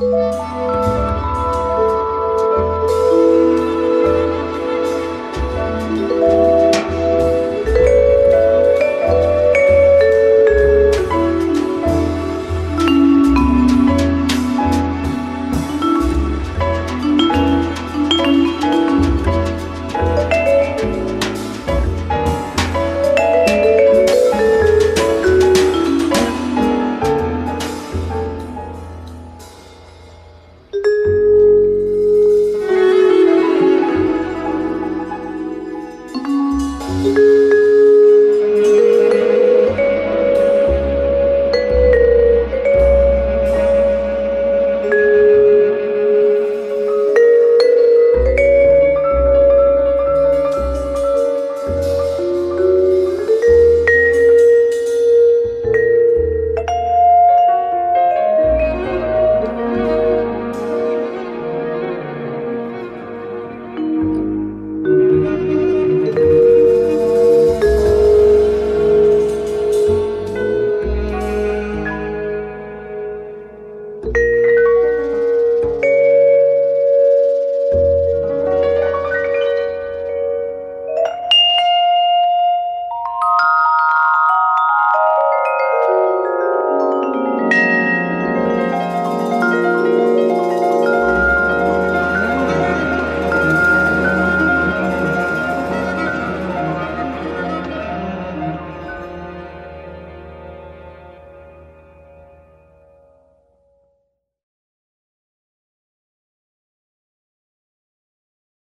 Música